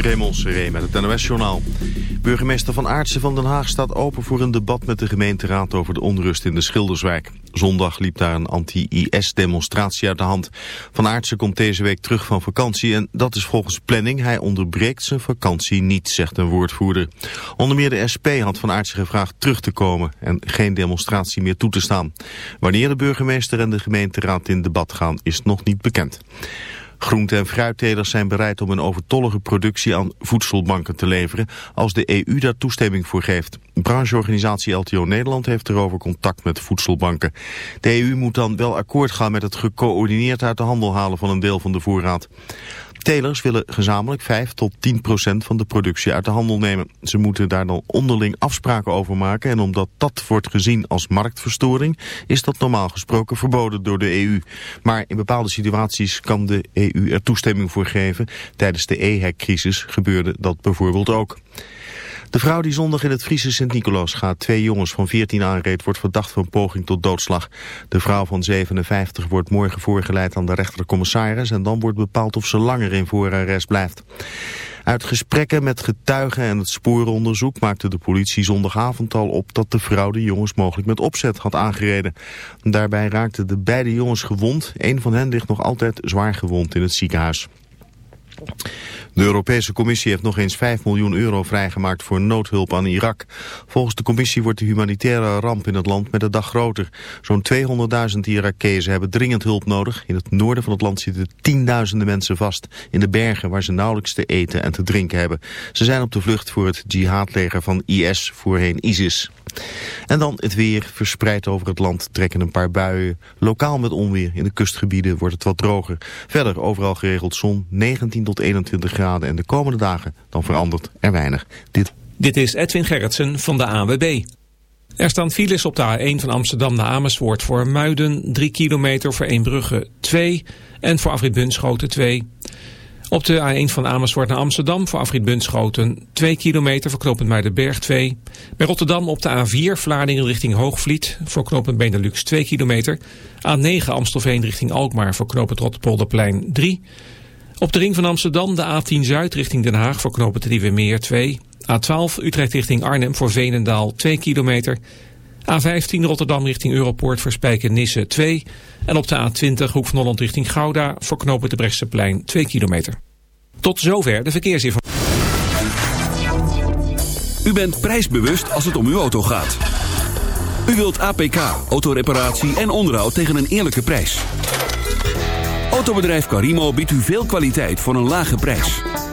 Raymond Seré met het NOS-journaal. Burgemeester Van Aartsen van Den Haag staat open voor een debat met de gemeenteraad over de onrust in de Schilderswijk. Zondag liep daar een anti-IS-demonstratie uit de hand. Van Aartsen komt deze week terug van vakantie en dat is volgens planning. Hij onderbreekt zijn vakantie niet, zegt een woordvoerder. Onder meer de SP had Van Aartsen gevraagd terug te komen en geen demonstratie meer toe te staan. Wanneer de burgemeester en de gemeenteraad in debat gaan is nog niet bekend. Groente- en fruittelers zijn bereid om een overtollige productie aan voedselbanken te leveren als de EU daar toestemming voor geeft. Brancheorganisatie LTO Nederland heeft erover contact met voedselbanken. De EU moet dan wel akkoord gaan met het gecoördineerd uit de handel halen van een deel van de voorraad. Telers willen gezamenlijk 5 tot 10 procent van de productie uit de handel nemen. Ze moeten daar dan onderling afspraken over maken en omdat dat wordt gezien als marktverstoring is dat normaal gesproken verboden door de EU. Maar in bepaalde situaties kan de EU er toestemming voor geven. Tijdens de EHEC-crisis gebeurde dat bijvoorbeeld ook. De vrouw die zondag in het Friese Sint-Nicolaas gaat twee jongens van 14 aanreed wordt verdacht van poging tot doodslag. De vrouw van 57 wordt morgen voorgeleid aan de rechtercommissaris en dan wordt bepaald of ze langer in voorarrest blijft. Uit gesprekken met getuigen en het sporenonderzoek maakte de politie zondagavond al op dat de vrouw de jongens mogelijk met opzet had aangereden. Daarbij raakten de beide jongens gewond. Een van hen ligt nog altijd zwaar gewond in het ziekenhuis. De Europese Commissie heeft nog eens 5 miljoen euro vrijgemaakt voor noodhulp aan Irak. Volgens de Commissie wordt de humanitaire ramp in het land met de dag groter. Zo'n 200.000 Irakezen hebben dringend hulp nodig. In het noorden van het land zitten tienduizenden mensen vast in de bergen waar ze nauwelijks te eten en te drinken hebben. Ze zijn op de vlucht voor het jihadleger van IS, voorheen ISIS. En dan het weer. Verspreid over het land trekken een paar buien. Lokaal met onweer. In de kustgebieden wordt het wat droger. Verder overal geregeld zon. 19 tot 21 graden. En de komende dagen dan verandert er weinig. Dit, Dit is Edwin Gerritsen van de AWB. Er staan files op de A1 van Amsterdam naar Amersfoort voor Muiden 3 kilometer, voor Eembrugge 2 en voor Afrit Bunschoten 2. Op de A1 van Amersfoort naar Amsterdam voor afrit Bunschoten 2 kilometer voor knooppunt Muidenberg 2. Bij Rotterdam op de A4 Vlaardingen richting Hoogvliet voor knooppunt Benelux 2 kilometer. A9 Amstelveen richting Alkmaar voor knooppunt Rotterpolderplein 3. Op de ring van Amsterdam de A10 Zuid richting Den Haag voor knooppunt Meer 2. A12 Utrecht richting Arnhem voor Veenendaal 2 kilometer. A15 Rotterdam richting Europoort voor Spijken-Nisse 2. En op de A20 Hoek van Holland richting Gouda voor knopen de Brechtseplein 2 kilometer. Tot zover de verkeersinformatie. U bent prijsbewust als het om uw auto gaat. U wilt APK, autoreparatie en onderhoud tegen een eerlijke prijs. Autobedrijf Carimo biedt u veel kwaliteit voor een lage prijs.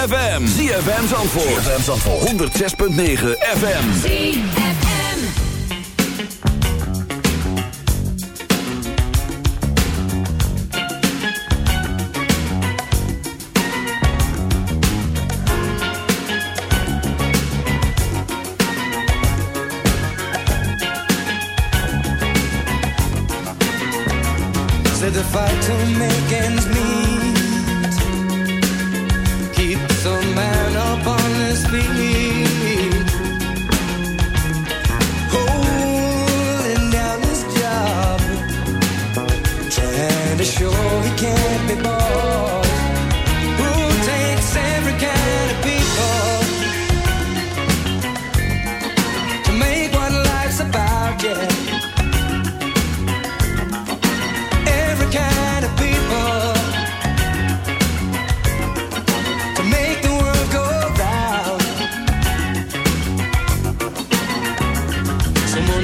ZFM. FM Zandvoort. ZFM Zandvoort. 106.9 FM. ZFM.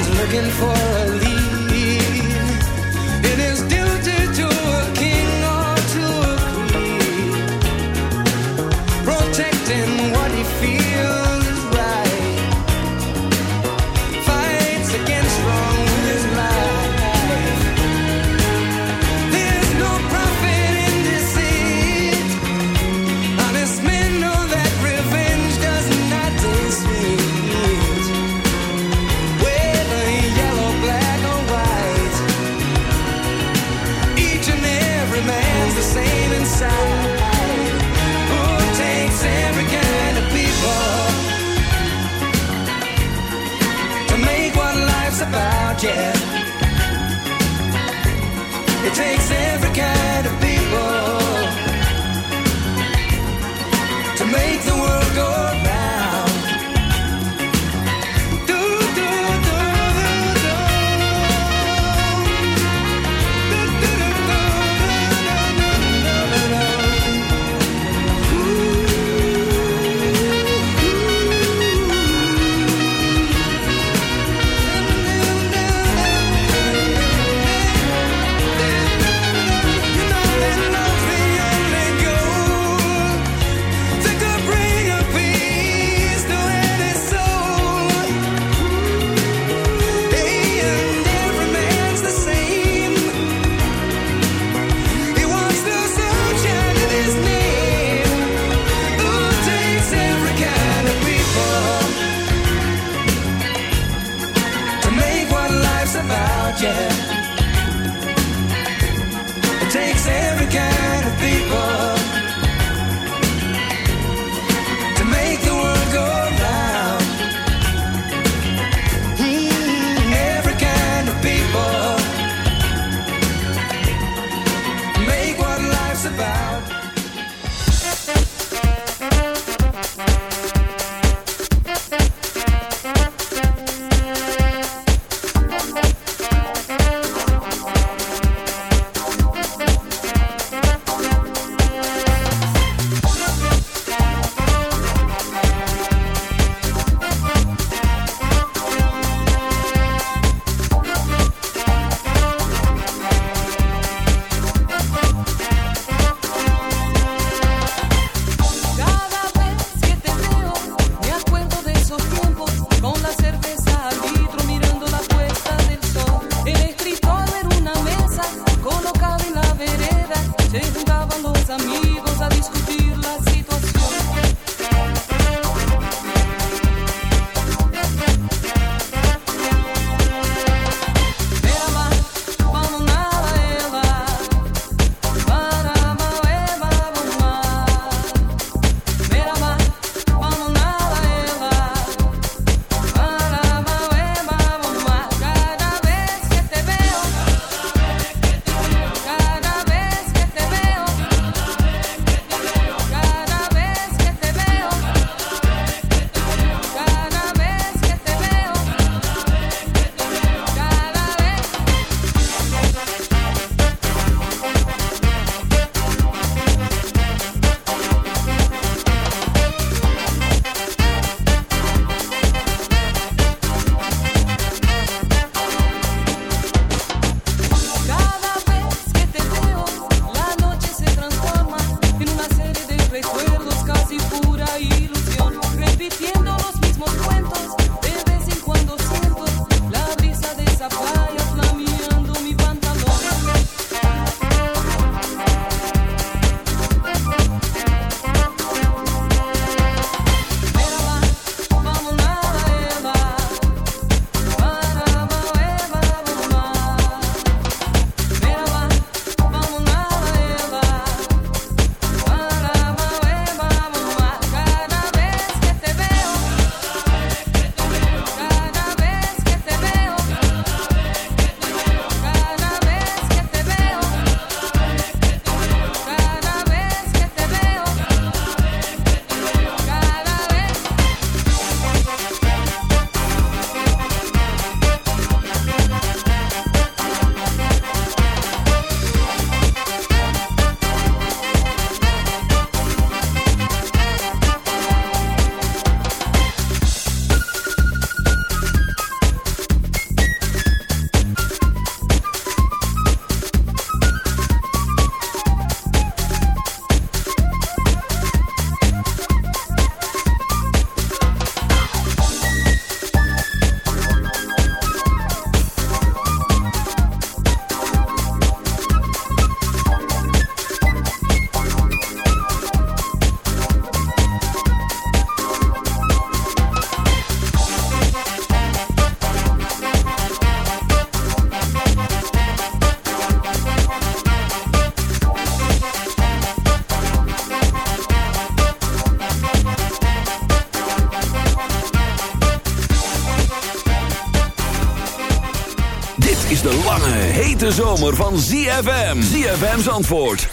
looking for a lead. takes it. Lange, hete zomer van ZFM. ZFM's antwoord, 106.9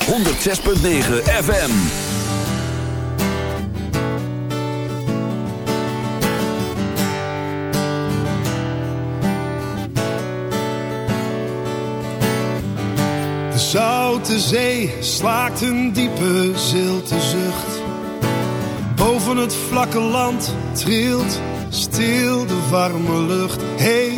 FM. De zoute zee slaakt een diepe zilte zucht. Boven het vlakke land trilt stil de warme lucht. Hey,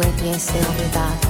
with you, Silver Dot.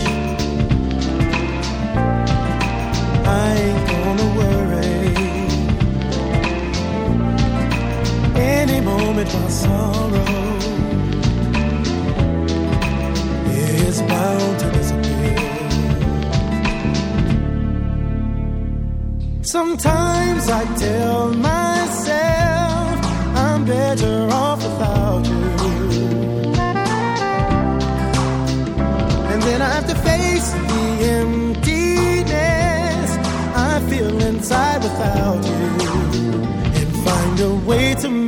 Sometimes I tell myself I'm better off without you. And then I have to face the emptiness I feel inside without you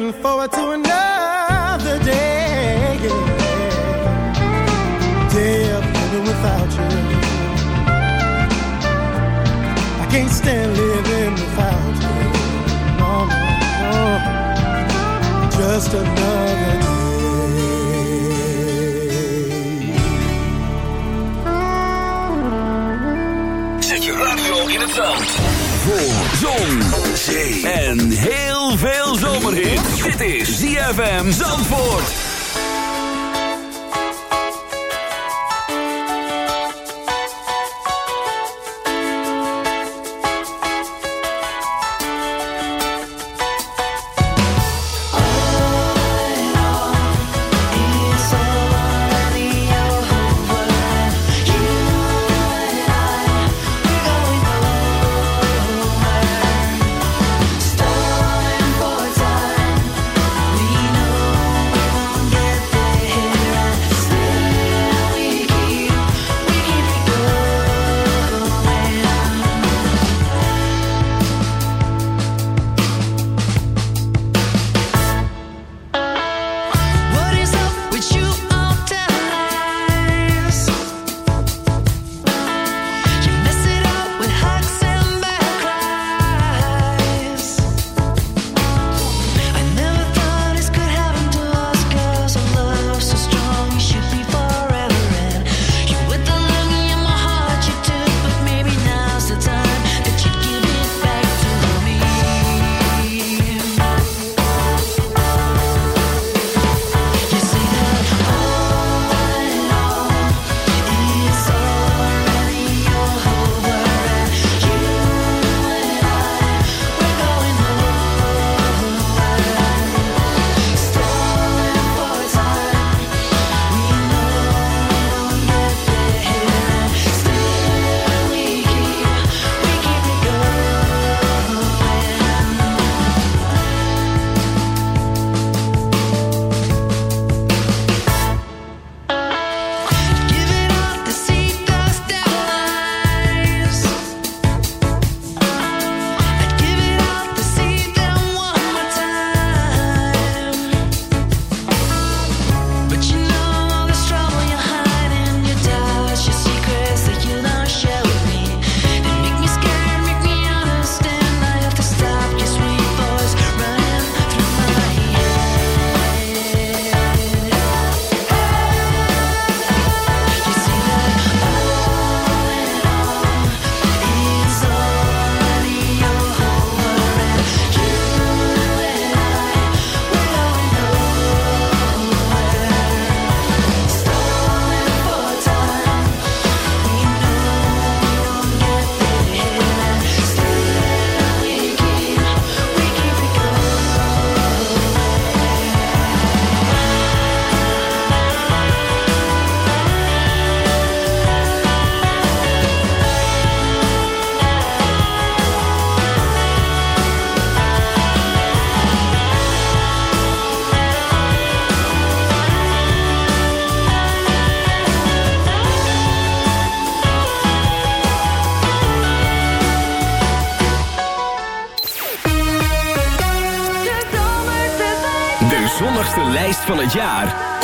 Looking forward to another day. Day of living without you. I can't stand living without you. No, no, no. Just another day. Zet je radio in het zand. Voor zon, zee en heel veel zomerhit. Dit is ZFM Zandvoort.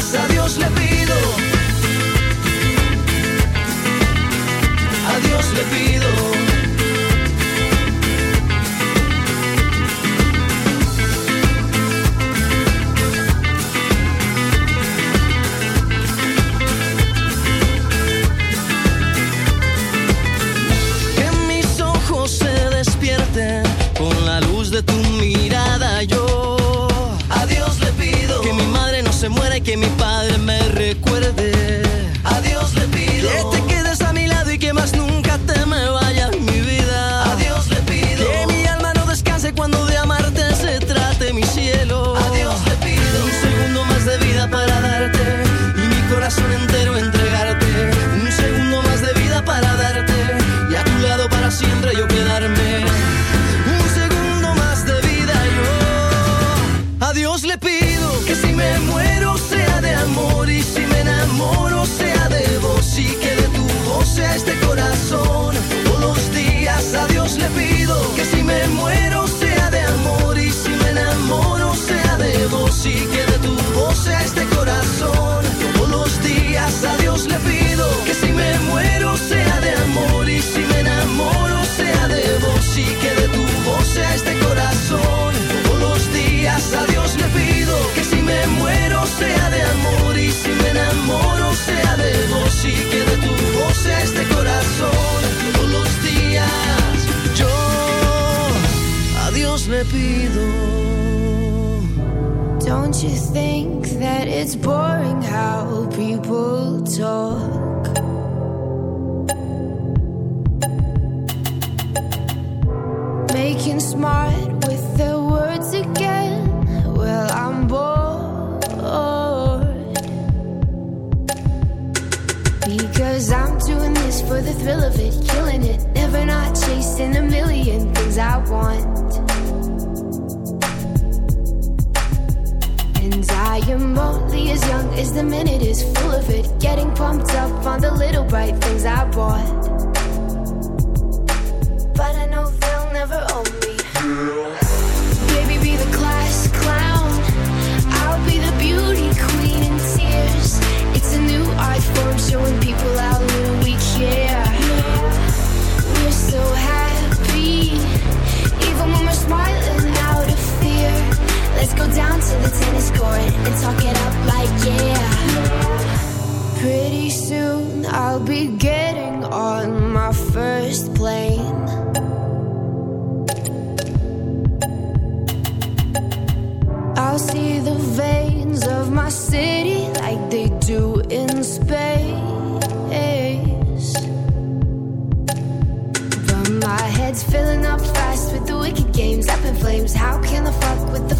a Dios le pido. A Dios le pido. Si me muero sea de amor y si me enamoro sea de vos y que de tu voz sea este corazón. Todos los días a Dios le pido que si me muero sea de amor y si me enamoro sea de vos y que de tu voz sea este corazón. Todos los días yo a Dios le pido. Don't you think that it's boring how people talk? Am only as young as the minute is full of it. Getting pumped up on the little bright things I bought. To the tennis court and talk it up like yeah. Pretty soon I'll be getting on my first plane. I'll see the veins of my city like they do in space. But my head's filling up fast with the wicked games up in flames. How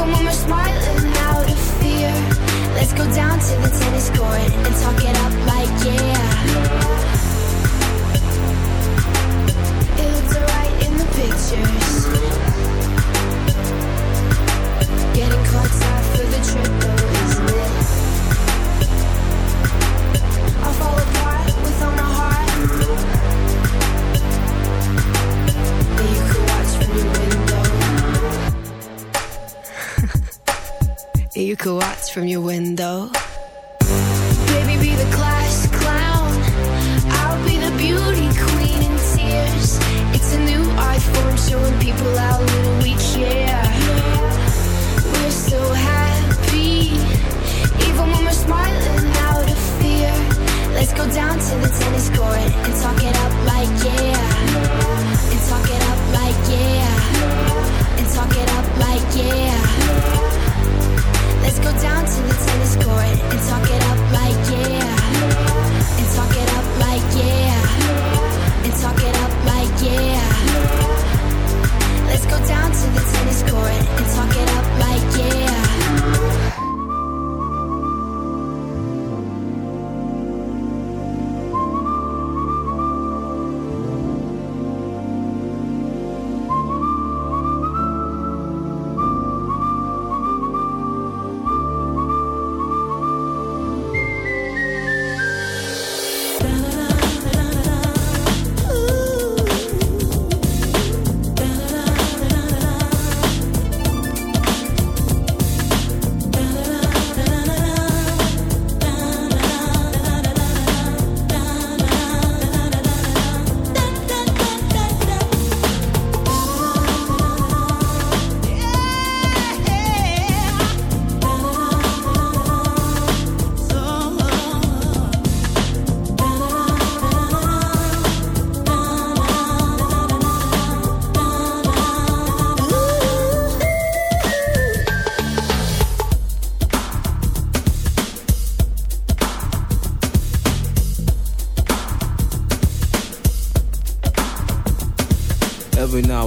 even when we're smiling out of fear. Let's go down to the tennis court and talk it up like yeah. It looks alright in the pictures. Getting caught for the trip though, from your window.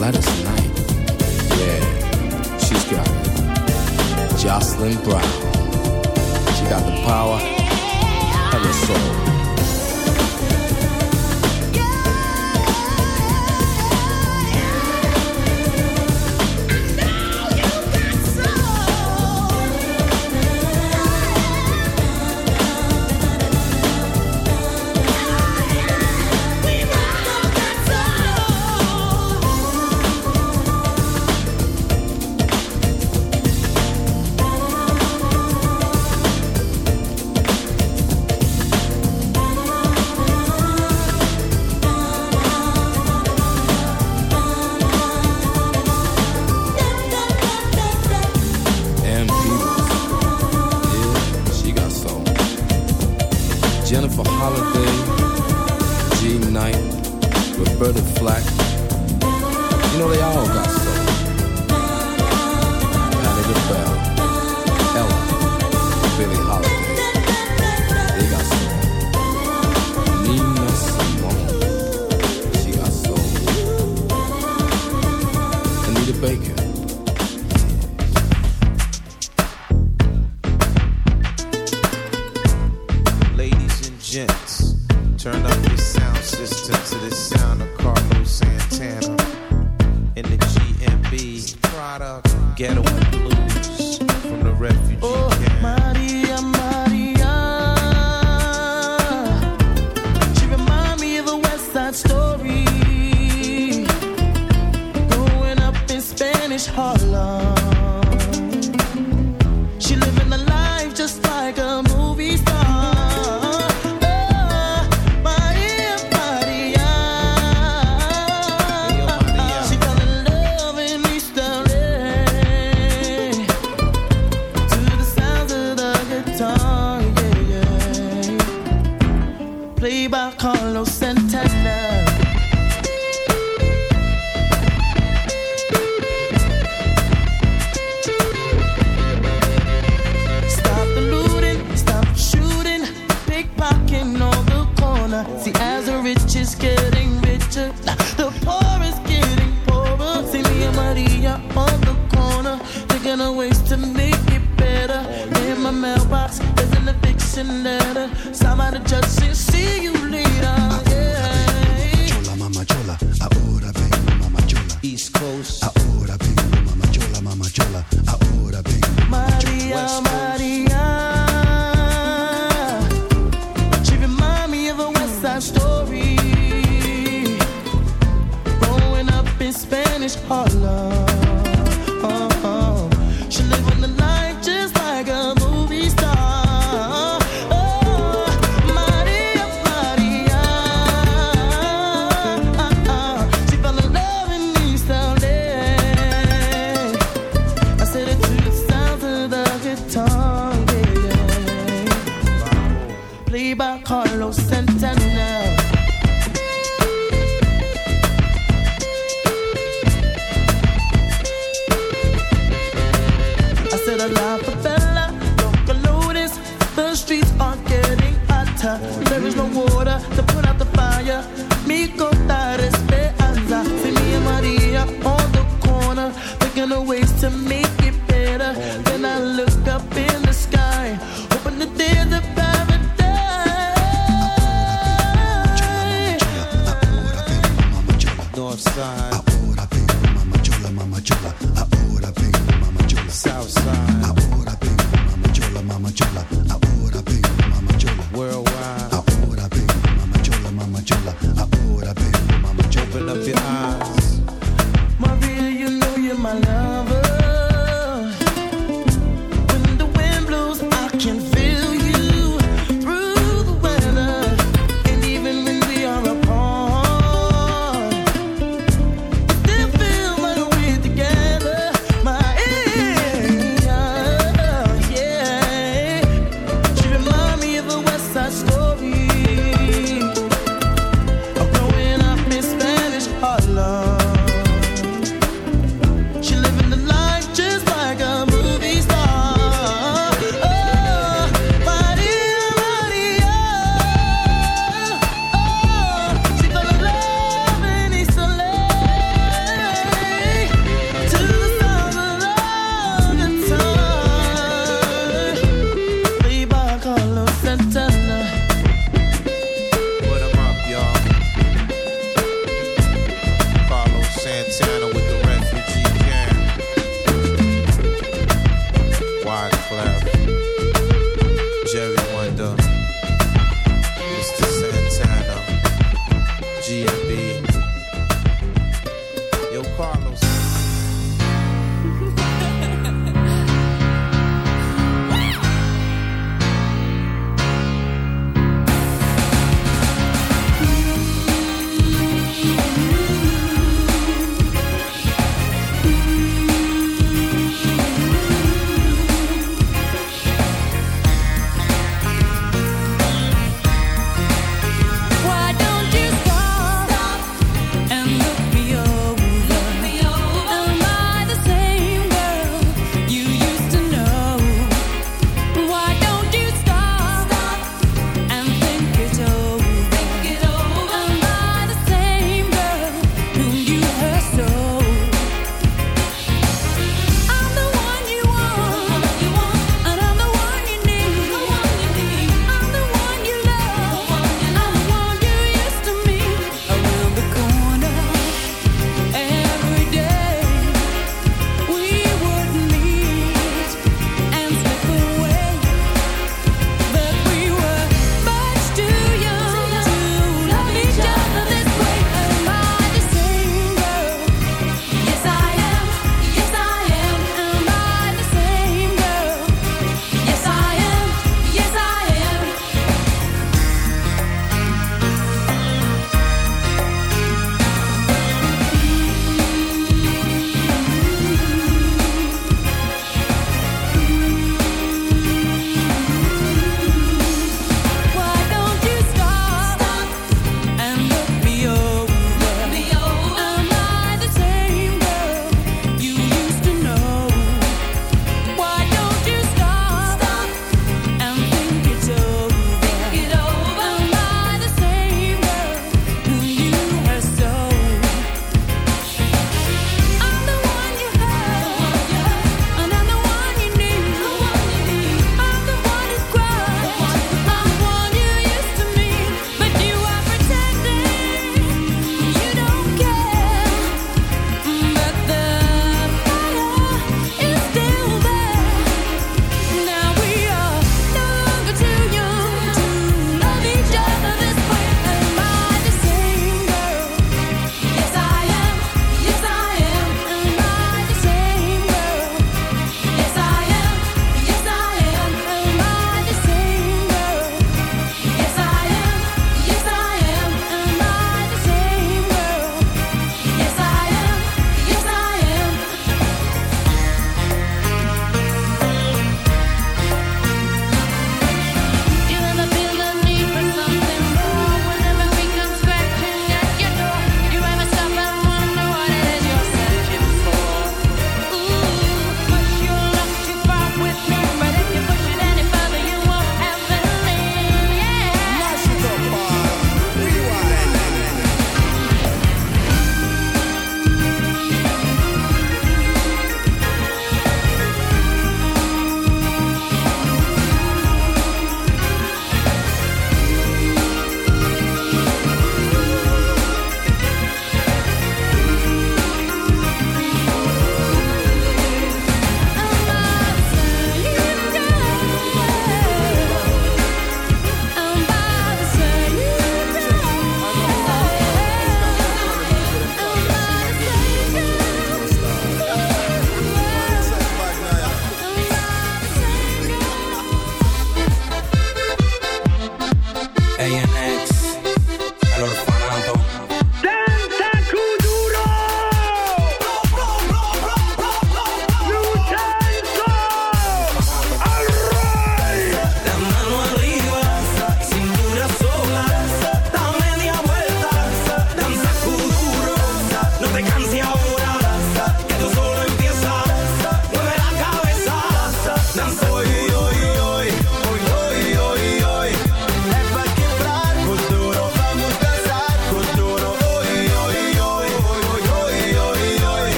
Gladys Knight. Yeah, she's got it. Jocelyn Brown. She got the power and the soul. gents. Turn up your sound system to the sound of Carlos Santana in the GMB product Ghetto Blues from the Refugee. Oh.